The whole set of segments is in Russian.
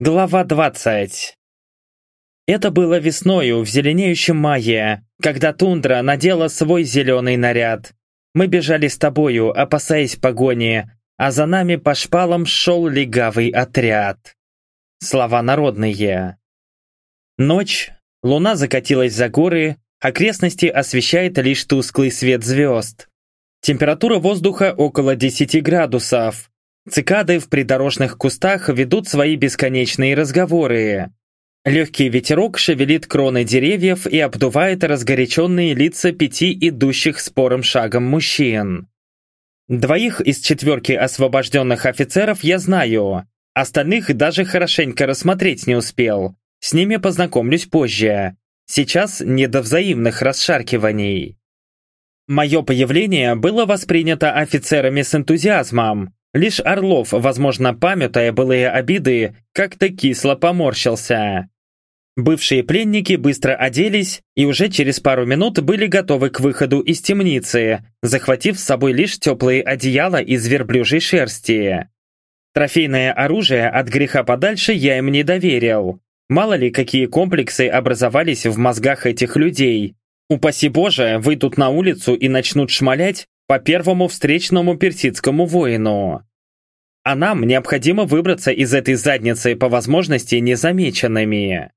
Глава 20 Это было весною в зеленеющем мае, когда тундра надела свой зеленый наряд. Мы бежали с тобою, опасаясь погони, а за нами по шпалам шел легавый отряд. Слова народные. Ночь, луна закатилась за горы, окрестности освещает лишь тусклый свет звезд. Температура воздуха около 10 градусов. Цикады в придорожных кустах ведут свои бесконечные разговоры. Легкий ветерок шевелит кроны деревьев и обдувает разгоряченные лица пяти идущих спорым шагом мужчин. Двоих из четверки освобожденных офицеров я знаю, остальных даже хорошенько рассмотреть не успел. С ними познакомлюсь позже. Сейчас не до взаимных расшаркиваний. Мое появление было воспринято офицерами с энтузиазмом. Лишь Орлов, возможно, памятая былые обиды, как-то кисло поморщился. Бывшие пленники быстро оделись и уже через пару минут были готовы к выходу из темницы, захватив с собой лишь теплые одеяла из верблюжьей шерсти. Трофейное оружие от греха подальше я им не доверил. Мало ли, какие комплексы образовались в мозгах этих людей, Упаси Боже, выйдут на улицу и начнут шмалять по первому встречному персидскому воину. А нам необходимо выбраться из этой задницы по возможности незамеченными.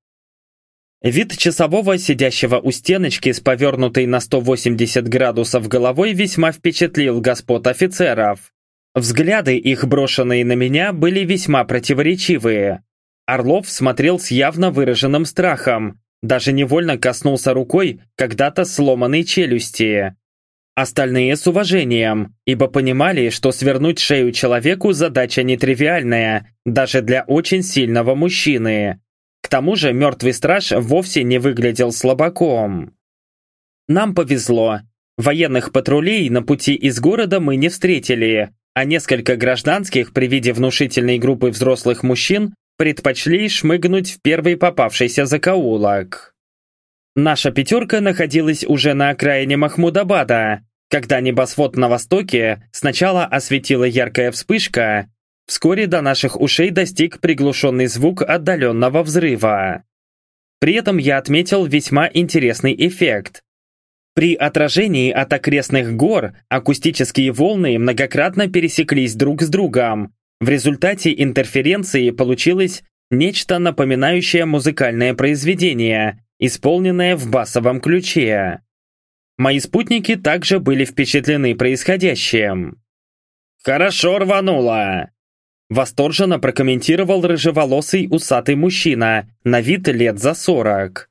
Вид часового, сидящего у стеночки с повернутой на 180 градусов головой, весьма впечатлил господ офицеров. Взгляды их, брошенные на меня, были весьма противоречивые. Орлов смотрел с явно выраженным страхом, даже невольно коснулся рукой когда-то сломанной челюсти. Остальные с уважением, ибо понимали, что свернуть шею человеку задача нетривиальная, даже для очень сильного мужчины. К тому же мертвый страж вовсе не выглядел слабаком. Нам повезло. Военных патрулей на пути из города мы не встретили, а несколько гражданских при виде внушительной группы взрослых мужчин предпочли шмыгнуть в первый попавшийся закоулок. Наша пятерка находилась уже на окраине Махмудабада, когда небосвод на востоке сначала осветила яркая вспышка, вскоре до наших ушей достиг приглушенный звук отдаленного взрыва. При этом я отметил весьма интересный эффект. При отражении от окрестных гор акустические волны многократно пересеклись друг с другом, в результате интерференции получилось нечто напоминающее музыкальное произведение, исполненное в басовом ключе. Мои спутники также были впечатлены происходящим. «Хорошо рвануло!» Восторженно прокомментировал рыжеволосый усатый мужчина, на вид лет за сорок.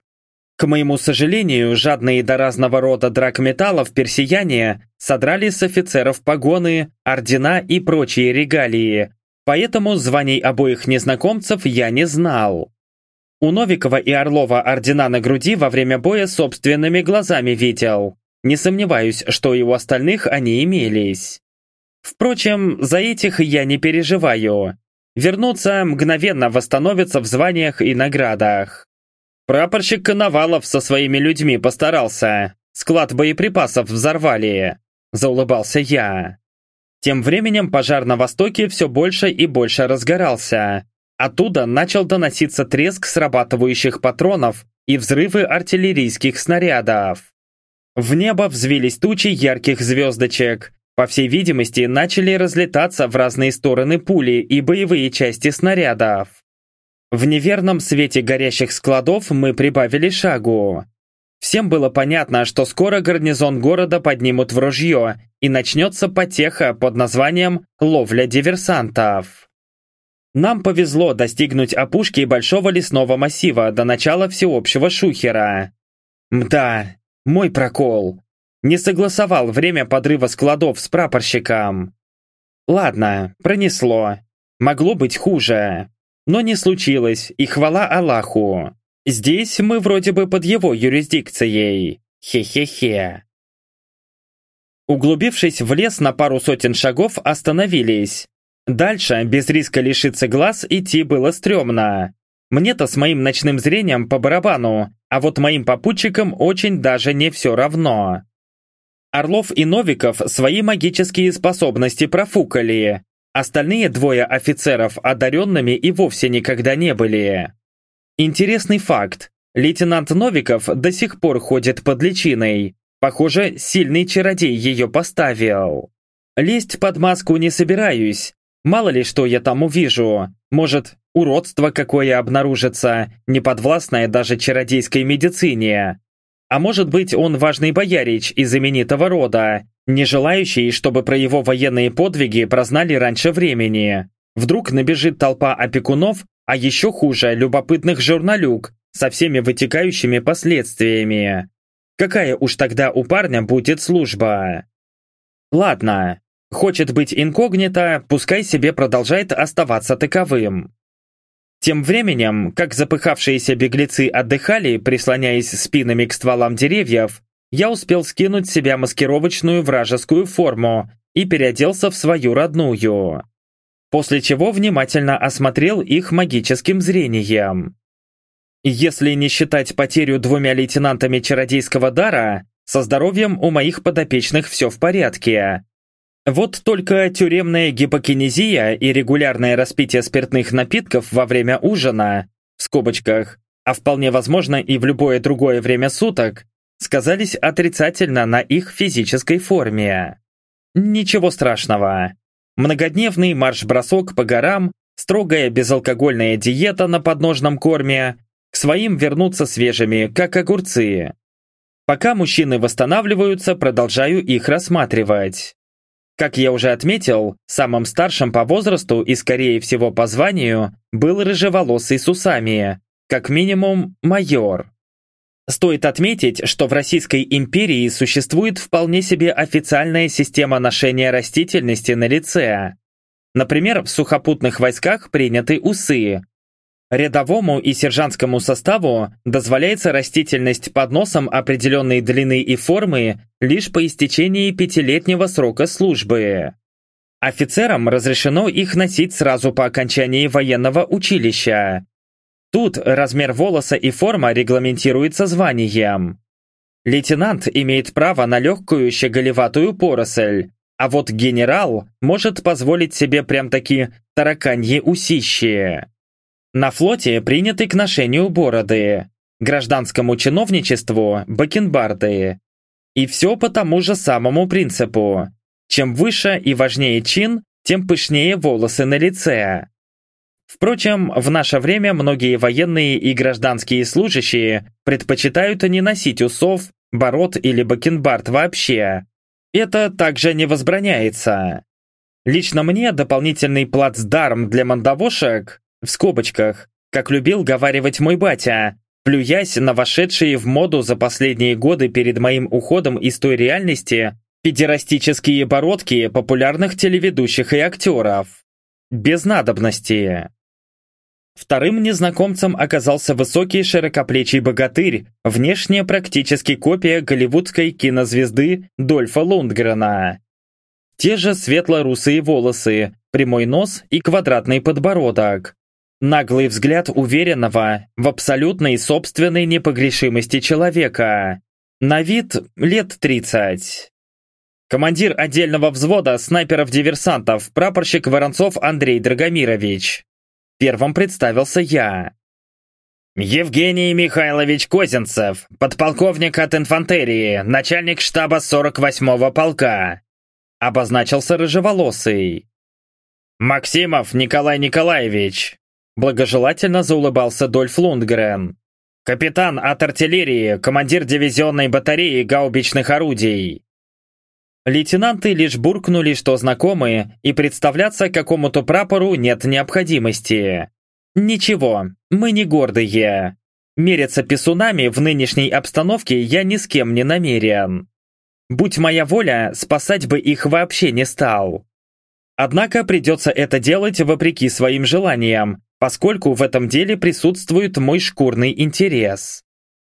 К моему сожалению, жадные до разного рода драгметаллов персияне содрали с офицеров погоны, ордена и прочие регалии, Поэтому званий обоих незнакомцев я не знал. У Новикова и Орлова ордена на груди во время боя собственными глазами видел. Не сомневаюсь, что и у остальных они имелись. Впрочем, за этих я не переживаю. Вернуться мгновенно восстановятся в званиях и наградах. Прапорщик Коновалов со своими людьми постарался. Склад боеприпасов взорвали. Заулыбался я. Тем временем пожар на востоке все больше и больше разгорался. Оттуда начал доноситься треск срабатывающих патронов и взрывы артиллерийских снарядов. В небо взвились тучи ярких звездочек. По всей видимости, начали разлетаться в разные стороны пули и боевые части снарядов. В неверном свете горящих складов мы прибавили шагу. Всем было понятно, что скоро гарнизон города поднимут в ружье, и начнется потеха под названием «Ловля диверсантов». Нам повезло достигнуть опушки большого лесного массива до начала всеобщего шухера. Мда, мой прокол. Не согласовал время подрыва складов с прапорщиком. Ладно, пронесло. Могло быть хуже. Но не случилось, и хвала Аллаху. Здесь мы вроде бы под его юрисдикцией. Хе-хе-хе. Углубившись в лес на пару сотен шагов, остановились. Дальше, без риска лишиться глаз, идти было стрёмно. Мне-то с моим ночным зрением по барабану, а вот моим попутчикам очень даже не все равно. Орлов и Новиков свои магические способности профукали. Остальные двое офицеров одаренными и вовсе никогда не были. Интересный факт. Лейтенант Новиков до сих пор ходит под личиной. Похоже, сильный чародей ее поставил. Лезть под маску не собираюсь. Мало ли что я там увижу. Может, уродство какое обнаружится, неподвластное даже чародейской медицине. А может быть, он важный боярич из именитого рода, не желающий, чтобы про его военные подвиги прознали раньше времени. Вдруг набежит толпа опекунов, а еще хуже, любопытных журналюк со всеми вытекающими последствиями. Какая уж тогда у парня будет служба? Ладно, хочет быть инкогнито, пускай себе продолжает оставаться таковым. Тем временем, как запыхавшиеся беглецы отдыхали, прислоняясь спинами к стволам деревьев, я успел скинуть с себя маскировочную вражескую форму и переоделся в свою родную. После чего внимательно осмотрел их магическим зрением. Если не считать потерю двумя лейтенантами чародейского дара, со здоровьем у моих подопечных все в порядке. Вот только тюремная гипокинезия и регулярное распитие спиртных напитков во время ужина, в скобочках, а вполне возможно и в любое другое время суток, сказались отрицательно на их физической форме. Ничего страшного. Многодневный марш-бросок по горам, строгая безалкогольная диета на подножном корме, к своим вернуться свежими, как огурцы. Пока мужчины восстанавливаются, продолжаю их рассматривать. Как я уже отметил, самым старшим по возрасту и, скорее всего, по званию был рыжеволосый с усами, как минимум майор. Стоит отметить, что в Российской империи существует вполне себе официальная система ношения растительности на лице. Например, в сухопутных войсках приняты усы, Рядовому и сержантскому составу дозволяется растительность под носом определенной длины и формы лишь по истечении пятилетнего срока службы. Офицерам разрешено их носить сразу по окончании военного училища. Тут размер волоса и форма регламентируется званием. Лейтенант имеет право на легкую щеголеватую поросль, а вот генерал может позволить себе прям-таки тараканье усище. На флоте приняты к ношению бороды, гражданскому чиновничеству – бакенбарды. И все по тому же самому принципу. Чем выше и важнее чин, тем пышнее волосы на лице. Впрочем, в наше время многие военные и гражданские служащие предпочитают не носить усов, бород или бакенбард вообще. Это также не возбраняется. Лично мне дополнительный плацдарм для мандавошек в скобочках, как любил говаривать мой батя, плюясь на вошедшие в моду за последние годы перед моим уходом из той реальности педерастические бородки популярных телеведущих и актеров. Без надобности. Вторым незнакомцем оказался высокий широкоплечий богатырь, внешне практически копия голливудской кинозвезды Дольфа Лундгрена. Те же светло-русые волосы, прямой нос и квадратный подбородок. Наглый взгляд уверенного в абсолютной собственной непогрешимости человека. На вид лет 30. Командир отдельного взвода снайперов-диверсантов, прапорщик Воронцов Андрей Драгомирович. Первым представился я. Евгений Михайлович Козинцев, подполковник от инфантерии, начальник штаба 48-го полка. Обозначился рыжеволосый. Максимов Николай Николаевич, Благожелательно заулыбался Дольф Лундгрен. «Капитан от артиллерии, командир дивизионной батареи гаубичных орудий». Лейтенанты лишь буркнули, что знакомы, и представляться какому-то прапору нет необходимости. Ничего, мы не гордые. Мериться писунами в нынешней обстановке я ни с кем не намерен. Будь моя воля, спасать бы их вообще не стал. Однако придется это делать вопреки своим желаниям, поскольку в этом деле присутствует мой шкурный интерес.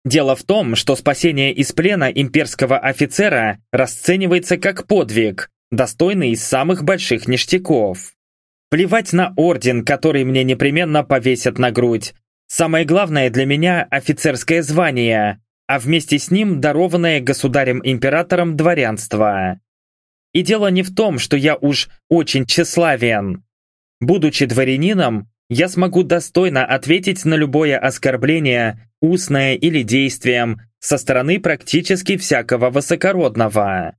Дело в том, что спасение из плена имперского офицера расценивается как подвиг, достойный из самых больших ништяков. Плевать на орден, который мне непременно повесят на грудь. Самое главное для меня – офицерское звание, а вместе с ним дарованное государем-императором дворянство. И дело не в том, что я уж очень тщеславен. Будучи дворянином, я смогу достойно ответить на любое оскорбление, устное или действием, со стороны практически всякого высокородного.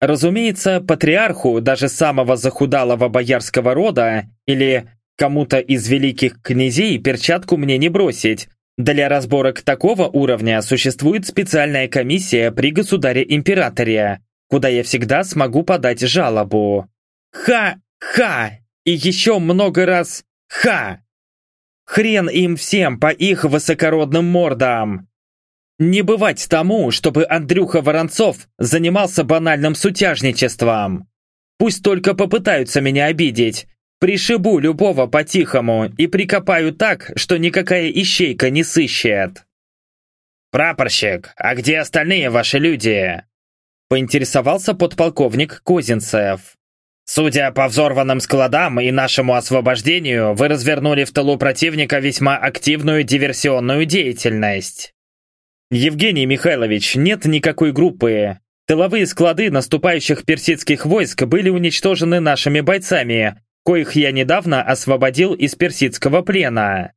Разумеется, патриарху даже самого захудалого боярского рода или кому-то из великих князей перчатку мне не бросить. Для разборок такого уровня существует специальная комиссия при государе-императоре, куда я всегда смогу подать жалобу. Ха-ха! И еще много раз ха! Хрен им всем по их высокородным мордам! Не бывать тому, чтобы Андрюха Воронцов занимался банальным сутяжничеством. Пусть только попытаются меня обидеть. Пришибу любого по-тихому и прикопаю так, что никакая ищейка не сыщет. «Прапорщик, а где остальные ваши люди?» Поинтересовался подполковник Козинцев. «Судя по взорванным складам и нашему освобождению, вы развернули в тылу противника весьма активную диверсионную деятельность». «Евгений Михайлович, нет никакой группы. Тыловые склады наступающих персидских войск были уничтожены нашими бойцами, коих я недавно освободил из персидского плена.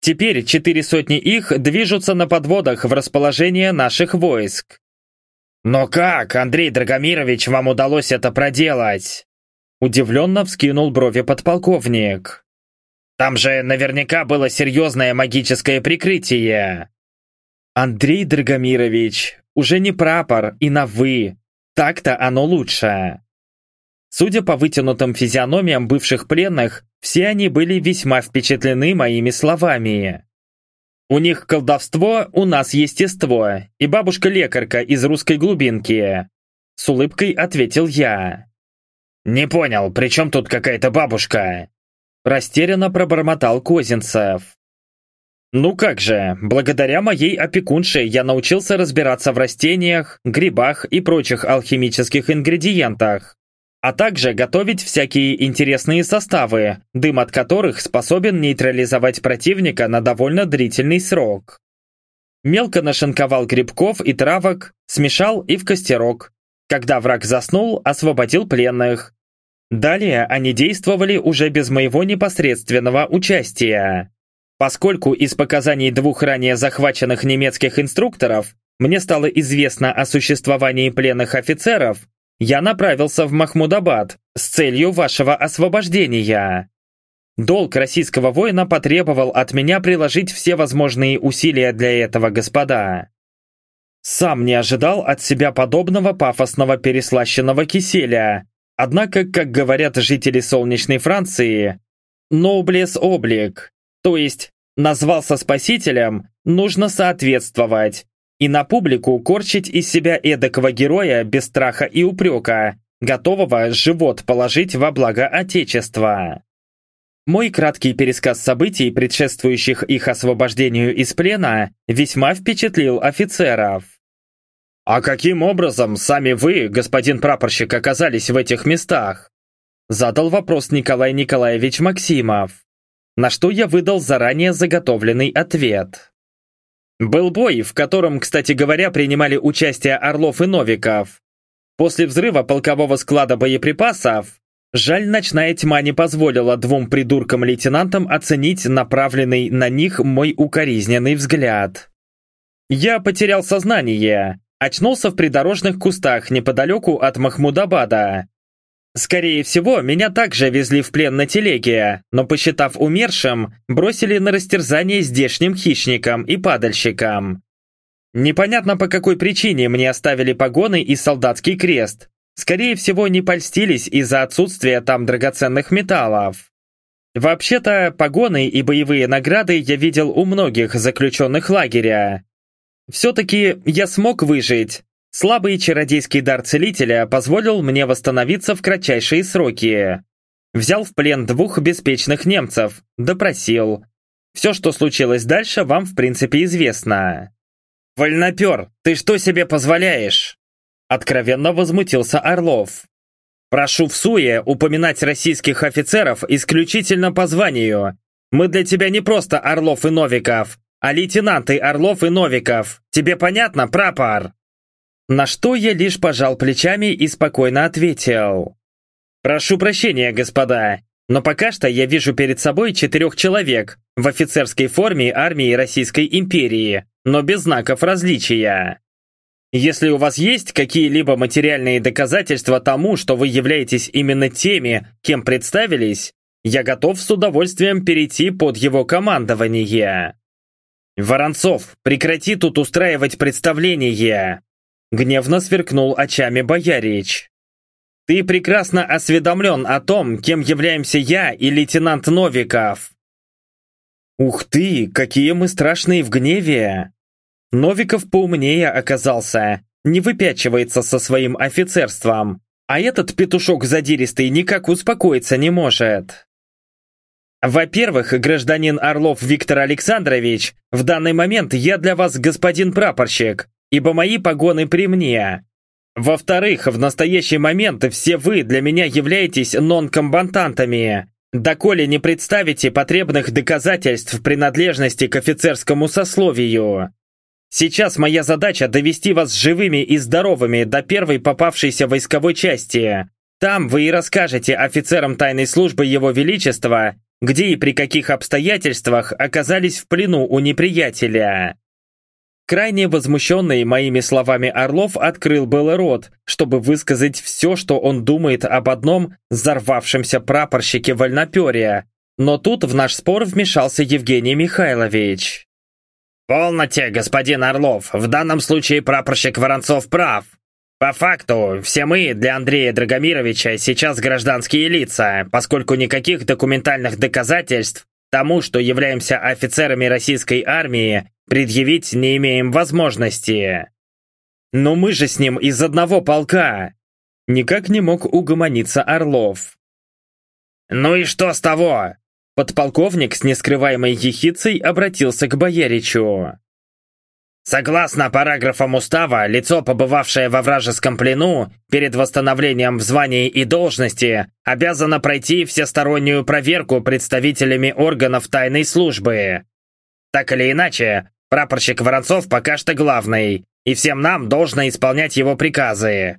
Теперь четыре сотни их движутся на подводах в расположение наших войск. «Но как, Андрей Драгомирович, вам удалось это проделать?» Удивленно вскинул брови подполковник. «Там же наверняка было серьезное магическое прикрытие!» Андрей Драгомирович, уже не прапор и на «вы». Так-то оно лучше. Судя по вытянутым физиономиям бывших пленных, все они были весьма впечатлены моими словами. У них колдовство, у нас естество, и бабушка-лекарка из русской глубинки. С улыбкой ответил я. «Не понял, при чем тут какая-то бабушка?» Растерянно пробормотал Козинцев. Ну как же, благодаря моей опекунше я научился разбираться в растениях, грибах и прочих алхимических ингредиентах, а также готовить всякие интересные составы, дым от которых способен нейтрализовать противника на довольно длительный срок. Мелко нашинковал грибков и травок, смешал и в костерок. Когда враг заснул, освободил пленных. Далее они действовали уже без моего непосредственного участия. Поскольку из показаний двух ранее захваченных немецких инструкторов мне стало известно о существовании пленных офицеров, я направился в Махмудабад с целью вашего освобождения. Долг российского воина потребовал от меня приложить все возможные усилия для этого, господа. Сам не ожидал от себя подобного пафосного переслащенного киселя. Однако, как говорят жители солнечной Франции, «Ноблес облик», то есть назвался спасителем, нужно соответствовать. И на публику корчить из себя эдакого героя без страха и упрека, готового живот положить во благо Отечества. Мой краткий пересказ событий, предшествующих их освобождению из плена, весьма впечатлил офицеров. «А каким образом сами вы, господин прапорщик, оказались в этих местах?» Задал вопрос Николай Николаевич Максимов на что я выдал заранее заготовленный ответ. Был бой, в котором, кстати говоря, принимали участие Орлов и Новиков. После взрыва полкового склада боеприпасов, жаль, ночная тьма не позволила двум придуркам-лейтенантам оценить направленный на них мой укоризненный взгляд. Я потерял сознание, очнулся в придорожных кустах неподалеку от Махмудабада, Скорее всего, меня также везли в плен на телеге, но посчитав умершим, бросили на растерзание здешним хищникам и падальщикам. Непонятно по какой причине мне оставили погоны и солдатский крест. Скорее всего, не польстились из-за отсутствия там драгоценных металлов. Вообще-то, погоны и боевые награды я видел у многих заключенных лагеря. Все-таки я смог выжить, Слабый чародейский дар целителя позволил мне восстановиться в кратчайшие сроки. Взял в плен двух беспечных немцев, допросил. Все, что случилось дальше, вам в принципе известно. «Вольнопер, ты что себе позволяешь?» Откровенно возмутился Орлов. «Прошу в суе упоминать российских офицеров исключительно по званию. Мы для тебя не просто Орлов и Новиков, а лейтенанты Орлов и Новиков. Тебе понятно, прапор?» На что я лишь пожал плечами и спокойно ответил. «Прошу прощения, господа, но пока что я вижу перед собой четырех человек в офицерской форме армии Российской империи, но без знаков различия. Если у вас есть какие-либо материальные доказательства тому, что вы являетесь именно теми, кем представились, я готов с удовольствием перейти под его командование. Воронцов, прекрати тут устраивать представление. Гневно сверкнул очами Боярич. Ты прекрасно осведомлен о том, кем являемся я и лейтенант Новиков. Ух ты, какие мы страшные в гневе! Новиков поумнее оказался, не выпячивается со своим офицерством, а этот петушок задиристый никак успокоиться не может. Во-первых, гражданин Орлов Виктор Александрович, в данный момент я для вас господин прапорщик, ибо мои погоны при мне. Во-вторых, в настоящий момент все вы для меня являетесь нон-комбатантами, доколе не представите потребных доказательств принадлежности к офицерскому сословию. Сейчас моя задача довести вас живыми и здоровыми до первой попавшейся войсковой части. Там вы и расскажете офицерам тайной службы Его Величества, где и при каких обстоятельствах оказались в плену у неприятеля. Крайне возмущенный моими словами Орлов открыл был рот, чтобы высказать все, что он думает об одном взорвавшемся прапорщике вольноперия, но тут в наш спор вмешался Евгений Михайлович. «Полноте, господин Орлов, в данном случае прапорщик Воронцов прав. По факту, все мы для Андрея Драгомировича сейчас гражданские лица, поскольку никаких документальных доказательств тому, что являемся офицерами российской армии, предъявить не имеем возможности. Но мы же с ним из одного полка!» Никак не мог угомониться Орлов. «Ну и что с того? Подполковник с нескрываемой ехицей обратился к Бояричу. Согласно параграфам устава, лицо, побывавшее во вражеском плену, перед восстановлением в звании и должности, обязано пройти всестороннюю проверку представителями органов тайной службы. Так или иначе, прапорщик Воронцов пока что главный, и всем нам должно исполнять его приказы.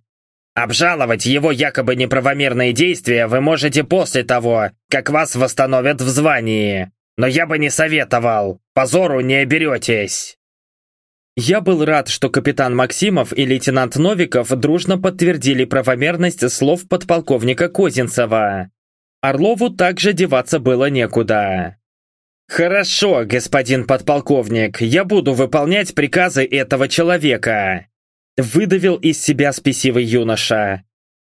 Обжаловать его якобы неправомерные действия вы можете после того, как вас восстановят в звании. Но я бы не советовал. Позору не оберетесь. Я был рад, что капитан Максимов и лейтенант Новиков дружно подтвердили правомерность слов подполковника Козинцева. Орлову также деваться было некуда. «Хорошо, господин подполковник, я буду выполнять приказы этого человека», выдавил из себя спесивый юноша.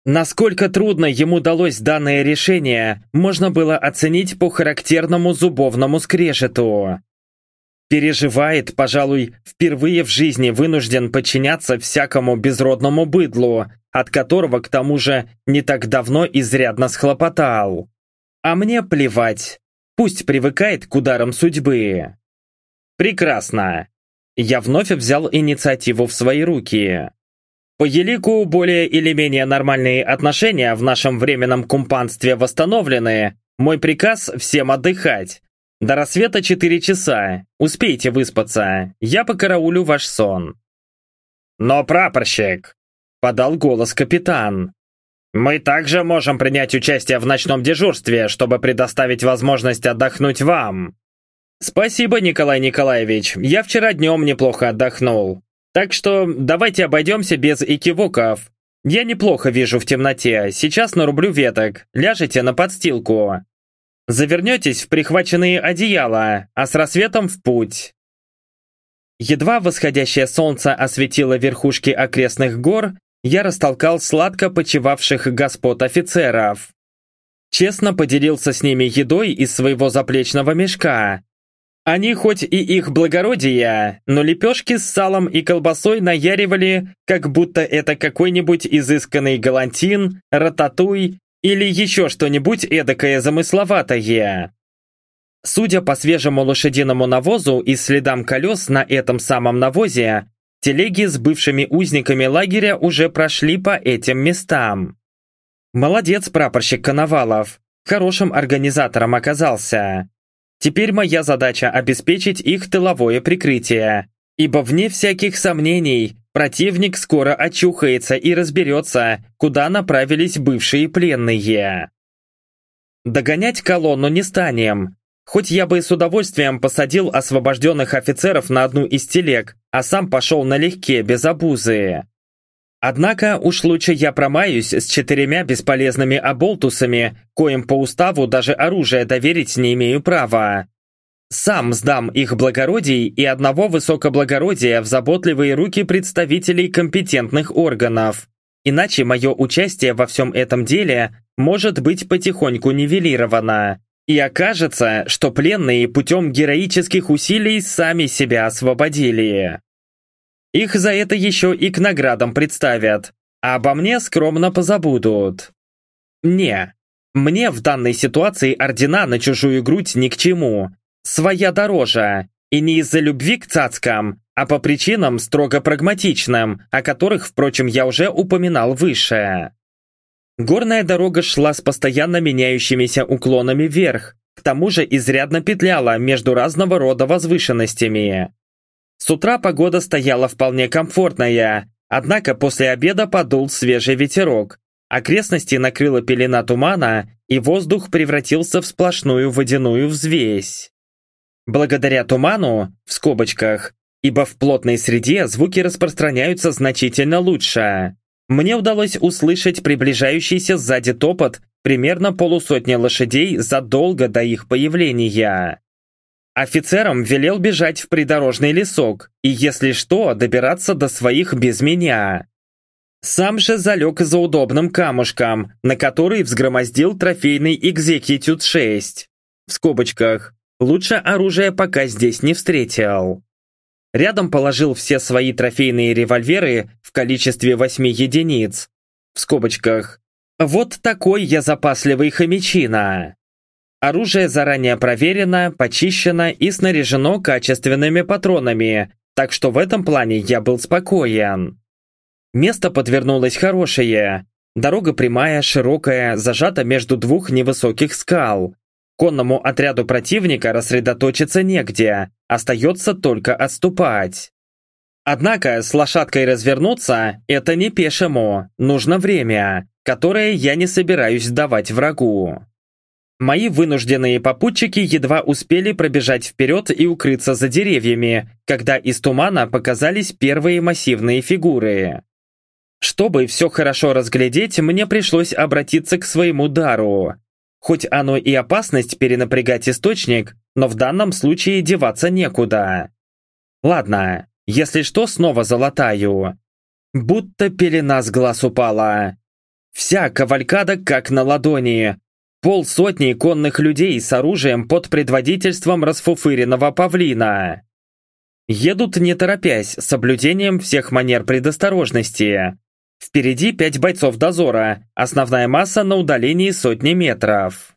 Насколько трудно ему далось данное решение, можно было оценить по характерному зубовному скрежету. Переживает, пожалуй, впервые в жизни вынужден подчиняться всякому безродному быдлу, от которого, к тому же, не так давно изрядно схлопотал. А мне плевать, пусть привыкает к ударам судьбы. Прекрасно. Я вновь взял инициативу в свои руки. По елику более или менее нормальные отношения в нашем временном кумпанстве восстановлены. Мой приказ всем отдыхать. До рассвета 4 часа. Успейте выспаться. Я покараулю ваш сон. Но, прапорщик, подал голос капитан. Мы также можем принять участие в ночном дежурстве, чтобы предоставить возможность отдохнуть вам. «Спасибо, Николай Николаевич. Я вчера днем неплохо отдохнул. Так что давайте обойдемся без экивоков. Я неплохо вижу в темноте. Сейчас нарублю веток. Ляжете на подстилку. Завернетесь в прихваченные одеяла, а с рассветом в путь». Едва восходящее солнце осветило верхушки окрестных гор, я растолкал сладко почевавших господ офицеров. Честно поделился с ними едой из своего заплечного мешка, они хоть и их благородие, но лепешки с салом и колбасой наяривали, как будто это какой-нибудь изысканный галантин, рататуй или еще что-нибудь эдакое замысловатое. Судя по свежему лошадиному навозу и следам колес на этом самом навозе, телеги с бывшими узниками лагеря уже прошли по этим местам. Молодец прапорщик Коновалов, хорошим организатором оказался. Теперь моя задача обеспечить их тыловое прикрытие. Ибо вне всяких сомнений, противник скоро очухается и разберется, куда направились бывшие пленные. Догонять колонну не станем. Хоть я бы с удовольствием посадил освобожденных офицеров на одну из телег, а сам пошел налегке, без обузы. Однако уж лучше я промаюсь с четырьмя бесполезными оболтусами, коим по уставу даже оружие доверить не имею права. Сам сдам их благородий и одного высокоблагородия в заботливые руки представителей компетентных органов. Иначе мое участие во всем этом деле может быть потихоньку нивелировано. И окажется, что пленные путем героических усилий сами себя освободили. Их за это еще и к наградам представят, а обо мне скромно позабудут. Не, мне в данной ситуации ордена на чужую грудь ни к чему. Своя дороже, и не из-за любви к цацкам, а по причинам строго прагматичным, о которых, впрочем, я уже упоминал выше. Горная дорога шла с постоянно меняющимися уклонами вверх, к тому же изрядно петляла между разного рода возвышенностями. С утра погода стояла вполне комфортная, однако после обеда подул свежий ветерок, окрестности накрыла пелена тумана, и воздух превратился в сплошную водяную взвесь. Благодаря туману, в скобочках, ибо в плотной среде звуки распространяются значительно лучше, мне удалось услышать приближающийся сзади топот примерно полусотни лошадей задолго до их появления. Офицерам велел бежать в придорожный лесок и, если что, добираться до своих без меня. Сам же залег за удобным камушком, на который взгромоздил трофейный Execute 6. В скобочках. Лучше оружие пока здесь не встретил. Рядом положил все свои трофейные револьверы в количестве восьми единиц. В скобочках. Вот такой я запасливый хомячина. Оружие заранее проверено, почищено и снаряжено качественными патронами, так что в этом плане я был спокоен. Место подвернулось хорошее. Дорога прямая, широкая, зажата между двух невысоких скал. Конному отряду противника рассредоточиться негде, остается только отступать. Однако с лошадкой развернуться – это не пешему, нужно время, которое я не собираюсь давать врагу. Мои вынужденные попутчики едва успели пробежать вперед и укрыться за деревьями, когда из тумана показались первые массивные фигуры. Чтобы все хорошо разглядеть, мне пришлось обратиться к своему дару. Хоть оно и опасность перенапрягать источник, но в данном случае деваться некуда. Ладно, если что, снова залатаю. Будто пелена с глаз упала. Вся кавалькада как на ладони. Полсотни конных людей с оружием под предводительством расфуфыренного павлина. Едут не торопясь, с соблюдением всех манер предосторожности. Впереди пять бойцов дозора, основная масса на удалении сотни метров.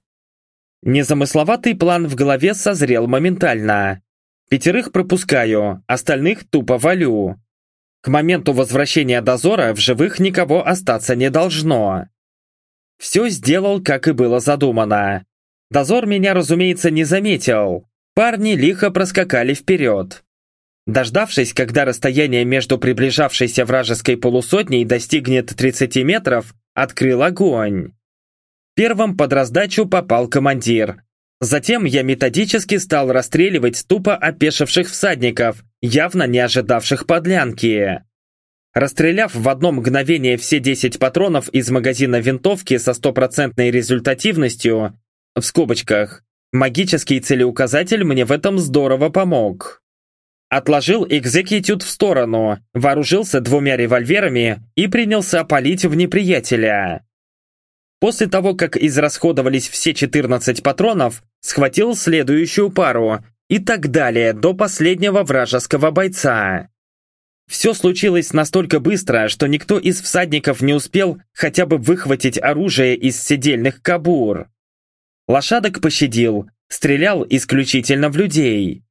Незамысловатый план в голове созрел моментально. Пятерых пропускаю, остальных тупо валю. К моменту возвращения дозора в живых никого остаться не должно. Все сделал, как и было задумано. Дозор меня, разумеется, не заметил. Парни лихо проскакали вперед. Дождавшись, когда расстояние между приближавшейся вражеской полусотней достигнет 30 метров, открыл огонь. Первым под раздачу попал командир. Затем я методически стал расстреливать тупо опешивших всадников, явно не ожидавших подлянки. Расстреляв в одно мгновение все 10 патронов из магазина винтовки со стопроцентной результативностью, в скобочках, магический целеуказатель мне в этом здорово помог. Отложил экзекьютют в сторону, вооружился двумя револьверами и принялся палить в неприятеля. После того, как израсходовались все 14 патронов, схватил следующую пару и так далее до последнего вражеского бойца. Все случилось настолько быстро, что никто из всадников не успел хотя бы выхватить оружие из седельных кабур. Лошадок пощадил, стрелял исключительно в людей.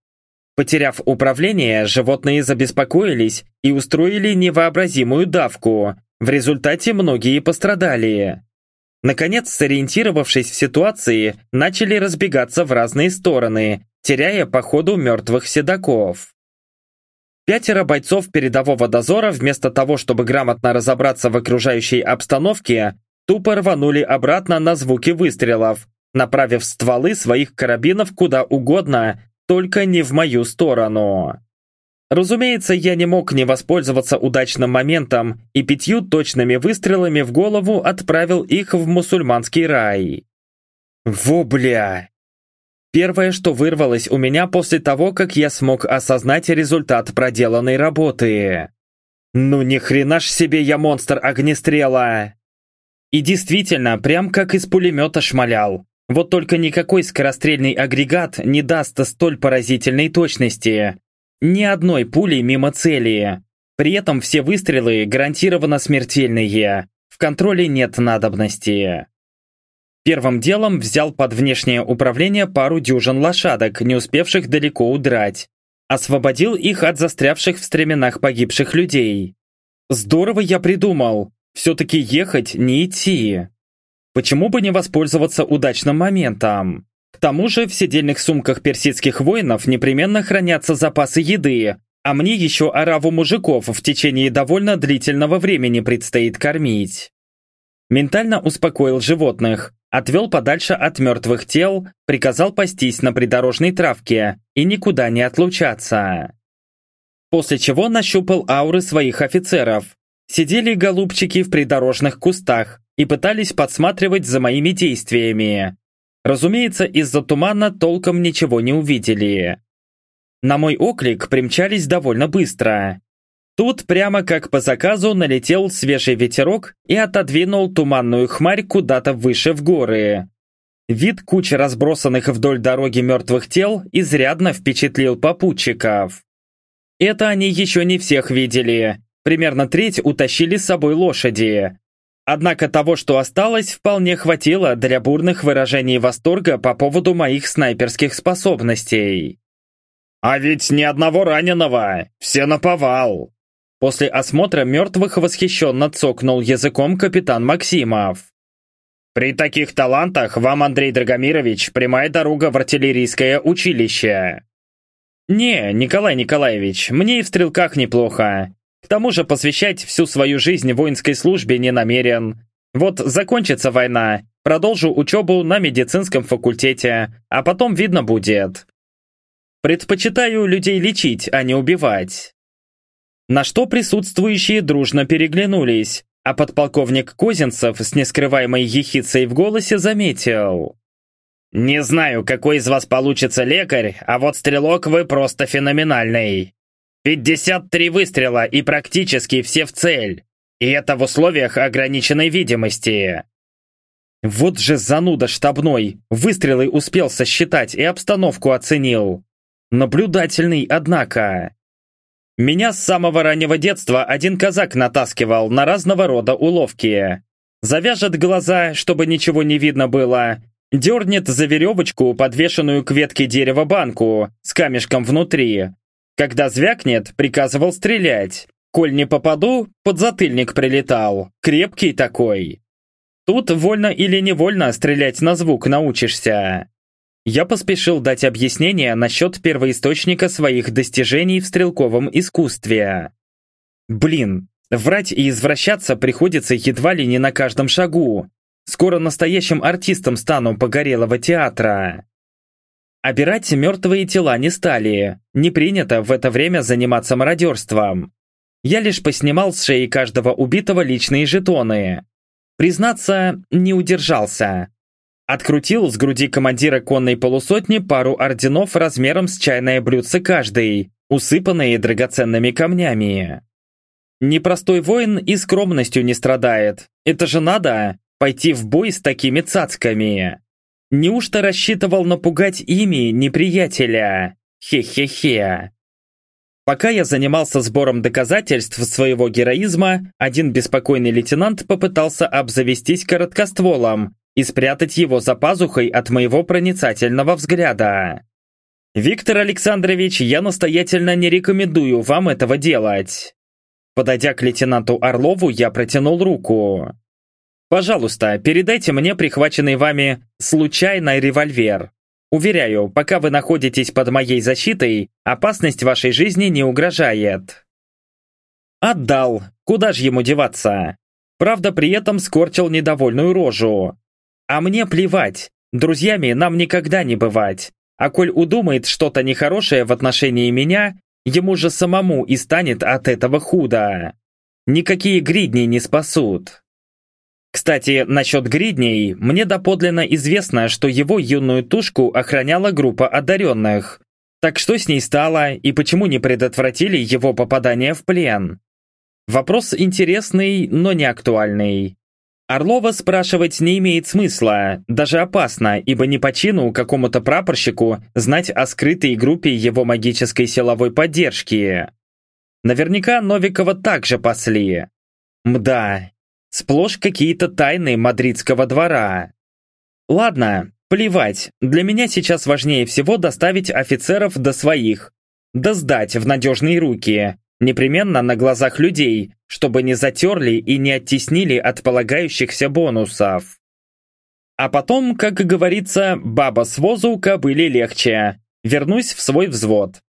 Потеряв управление, животные забеспокоились и устроили невообразимую давку. В результате многие пострадали. Наконец, сориентировавшись в ситуации, начали разбегаться в разные стороны, теряя по ходу мертвых седаков. Пятеро бойцов передового дозора вместо того, чтобы грамотно разобраться в окружающей обстановке, тупо рванули обратно на звуки выстрелов, направив стволы своих карабинов куда угодно, только не в мою сторону. Разумеется, я не мог не воспользоваться удачным моментом и пятью точными выстрелами в голову отправил их в мусульманский рай. Во бля! Первое, что вырвалось у меня после того, как я смог осознать результат проделанной работы. Ну ни хрена ж себе я монстр огнестрела! И действительно, прям как из пулемета шмалял. Вот только никакой скорострельный агрегат не даст столь поразительной точности. Ни одной пули мимо цели. При этом все выстрелы гарантированно смертельные. В контроле нет надобности. Первым делом взял под внешнее управление пару дюжин лошадок, не успевших далеко удрать. Освободил их от застрявших в стременах погибших людей. Здорово я придумал. Все-таки ехать, не идти. Почему бы не воспользоваться удачным моментом? К тому же в сидельных сумках персидских воинов непременно хранятся запасы еды, а мне еще ораву мужиков в течение довольно длительного времени предстоит кормить. Ментально успокоил животных, отвел подальше от мертвых тел, приказал пастись на придорожной травке и никуда не отлучаться. После чего нащупал ауры своих офицеров. Сидели голубчики в придорожных кустах и пытались подсматривать за моими действиями. Разумеется, из-за тумана толком ничего не увидели. На мой оклик примчались довольно быстро. Тут прямо как по заказу налетел свежий ветерок и отодвинул туманную хмарь куда-то выше в горы. Вид кучи разбросанных вдоль дороги мертвых тел изрядно впечатлил попутчиков. Это они еще не всех видели. Примерно треть утащили с собой лошади. Однако того, что осталось, вполне хватило для бурных выражений восторга по поводу моих снайперских способностей. «А ведь ни одного раненого! Все наповал!» После осмотра мертвых восхищенно цокнул языком капитан Максимов. «При таких талантах вам, Андрей Драгомирович, прямая дорога в артиллерийское училище». «Не, Николай Николаевич, мне и в стрелках неплохо. К тому же посвящать всю свою жизнь воинской службе не намерен. Вот закончится война, продолжу учебу на медицинском факультете, а потом видно будет. Предпочитаю людей лечить, а не убивать. На что присутствующие дружно переглянулись, а подполковник Козинцев с нескрываемой ехицей в голосе заметил. «Не знаю, какой из вас получится лекарь, а вот стрелок вы просто феноменальный. 53 выстрела и практически все в цель. И это в условиях ограниченной видимости». Вот же зануда штабной, выстрелы успел сосчитать и обстановку оценил. Наблюдательный, однако. Меня с самого раннего детства один казак натаскивал на разного рода уловки. Завяжет глаза, чтобы ничего не видно было, дернет за веревочку, подвешенную к ветке дерева банку, с камешком внутри. Когда звякнет, приказывал стрелять. Коль не попаду, подзатыльник прилетал, крепкий такой. Тут вольно или невольно стрелять на звук научишься. Я поспешил дать объяснение насчет первоисточника своих достижений в стрелковом искусстве. Блин, врать и извращаться приходится едва ли не на каждом шагу. Скоро настоящим артистом стану погорелого театра. Обирать мертвые тела не стали. Не принято в это время заниматься мародерством. Я лишь поснимал с шеи каждого убитого личные жетоны. Признаться, не удержался. Открутил с груди командира конной полусотни пару орденов размером с чайное блюдце каждый, усыпанные драгоценными камнями. Непростой воин и скромностью не страдает. Это же надо пойти в бой с такими цацками. Неужто рассчитывал напугать ими неприятеля? Хе-хе-хе. Пока я занимался сбором доказательств своего героизма, один беспокойный лейтенант попытался обзавестись короткостволом и спрятать его за пазухой от моего проницательного взгляда. «Виктор Александрович, я настоятельно не рекомендую вам этого делать». Подойдя к лейтенанту Орлову, я протянул руку. «Пожалуйста, передайте мне прихваченный вами случайный револьвер. Уверяю, пока вы находитесь под моей защитой, опасность вашей жизни не угрожает». Отдал. Куда же ему деваться? Правда, при этом скорчил недовольную рожу. А мне плевать. Друзьями нам никогда не бывать. А коль удумает что-то нехорошее в отношении меня, ему же самому и станет от этого худо. Никакие гридни не спасут. Кстати, насчет гридней, мне доподлинно известно, что его юную тушку охраняла группа одаренных. Так что с ней стало и почему не предотвратили его попадание в плен? Вопрос интересный, но не актуальный. Орлова спрашивать не имеет смысла, даже опасно, ибо не по чину какому-то прапорщику знать о скрытой группе его магической силовой поддержки. Наверняка Новикова также пасли. Мда, сплошь какие-то тайны мадридского двора. Ладно, плевать, для меня сейчас важнее всего доставить офицеров до своих, да сдать в надежные руки, непременно на глазах людей, чтобы не затерли и не оттеснили от полагающихся бонусов. А потом, как говорится, баба с возу кобыли легче. Вернусь в свой взвод.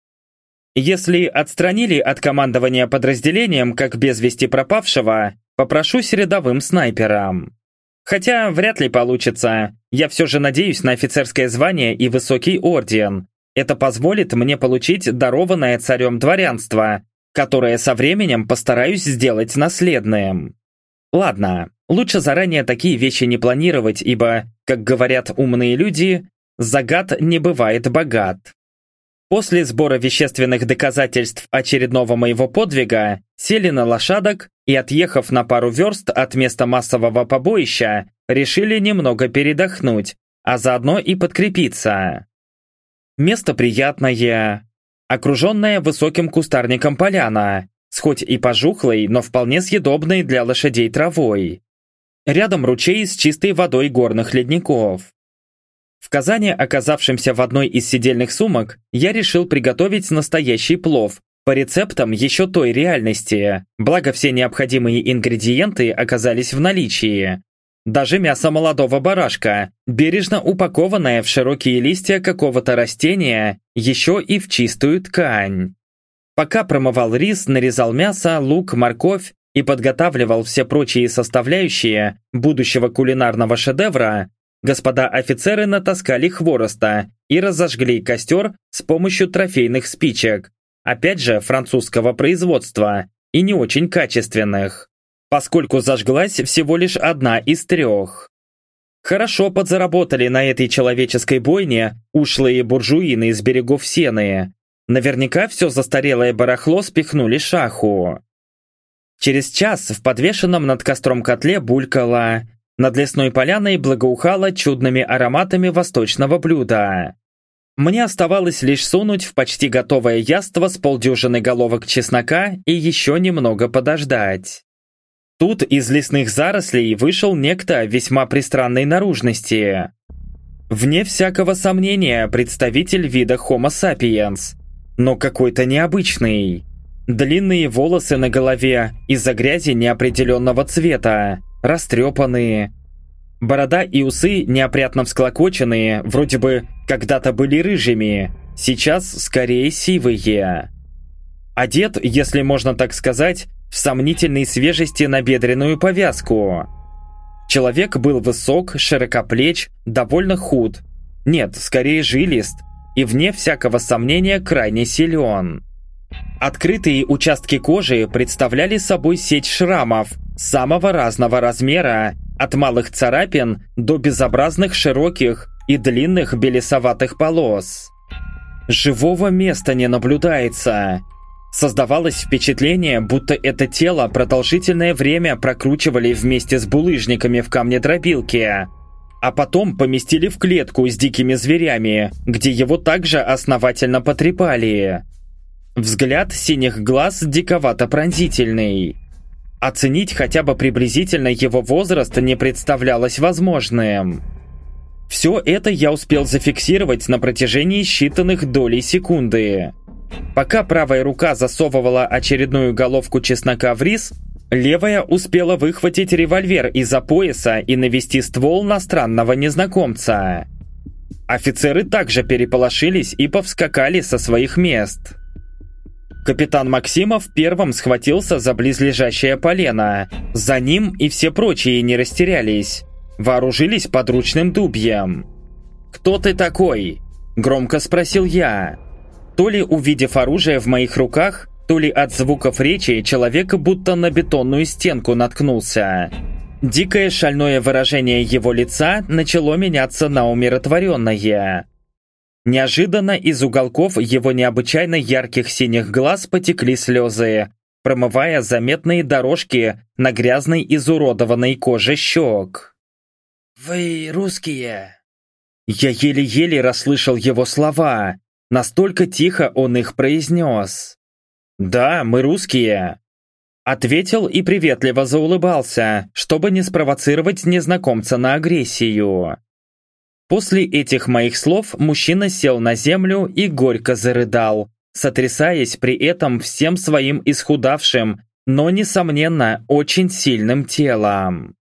Если отстранили от командования подразделением как без вести пропавшего, попрошусь рядовым снайпером. Хотя вряд ли получится. Я все же надеюсь на офицерское звание и высокий орден. Это позволит мне получить дарованное царем дворянство, которое со временем постараюсь сделать наследным. Ладно, лучше заранее такие вещи не планировать, ибо, как говорят умные люди, загад не бывает богат. После сбора вещественных доказательств очередного моего подвига, сели на лошадок и, отъехав на пару верст от места массового побоища, решили немного передохнуть, а заодно и подкрепиться. Место приятное, окруженная высоким кустарником поляна, с хоть и пожухлой, но вполне съедобной для лошадей травой. Рядом ручей с чистой водой горных ледников. В Казани, оказавшемся в одной из сидельных сумок, я решил приготовить настоящий плов по рецептам еще той реальности, благо все необходимые ингредиенты оказались в наличии, даже мясо молодого барашка, бережно упакованное в широкие листья какого-то растения, еще и в чистую ткань. Пока промывал рис, нарезал мясо, лук, морковь и подготавливал все прочие составляющие будущего кулинарного шедевра, господа офицеры натаскали хвороста и разожгли костер с помощью трофейных спичек, опять же французского производства и не очень качественных поскольку зажглась всего лишь одна из трех. Хорошо подзаработали на этой человеческой бойне ушлые буржуины из берегов Сены. Наверняка все застарелое барахло спихнули шаху. Через час в подвешенном над костром котле булькало, над лесной поляной благоухало чудными ароматами восточного блюда. Мне оставалось лишь сунуть в почти готовое яство с полдюжины головок чеснока и еще немного подождать. Тут из лесных зарослей вышел некто весьма пристранной наружности. Вне всякого сомнения, представитель вида Homo sapiens, но какой-то необычный. Длинные волосы на голове из-за грязи неопределенного цвета, растрепанные. Борода и усы неопрятно всклокоченные, вроде бы когда-то были рыжими, сейчас скорее сивые. Одет, если можно так сказать, в сомнительной свежести на бедренную повязку. Человек был высок, широкоплеч, довольно худ. Нет, скорее жилист. И вне всякого сомнения крайне силен. Открытые участки кожи представляли собой сеть шрамов самого разного размера, от малых царапин до безобразных широких и длинных белесоватых полос. Живого места не наблюдается, Создавалось впечатление, будто это тело продолжительное время прокручивали вместе с булыжниками в камне-дробилке, а потом поместили в клетку с дикими зверями, где его также основательно потрепали. Взгляд синих глаз диковато пронзительный. Оценить хотя бы приблизительно его возраст не представлялось возможным. Все это я успел зафиксировать на протяжении считанных долей секунды. Пока правая рука засовывала очередную головку чеснока в рис, левая успела выхватить револьвер из-за пояса и навести ствол на странного незнакомца. Офицеры также переполошились и повскакали со своих мест. Капитан Максимов первым схватился за близлежащее полено. За ним и все прочие не растерялись. Вооружились подручным дубьем. «Кто ты такой?» – громко спросил я. То ли увидев оружие в моих руках, то ли от звуков речи человек будто на бетонную стенку наткнулся. Дикое шальное выражение его лица начало меняться на умиротворенное. Неожиданно из уголков его необычайно ярких синих глаз потекли слезы, промывая заметные дорожки на грязной изуродованной коже щек. «Вы русские?» Я еле-еле расслышал его слова, настолько тихо он их произнес. «Да, мы русские», Ответил и приветливо заулыбался, чтобы не спровоцировать незнакомца на агрессию. После этих моих слов мужчина сел на землю и горько зарыдал, сотрясаясь при этом всем своим исхудавшим, но, несомненно, очень сильным телом.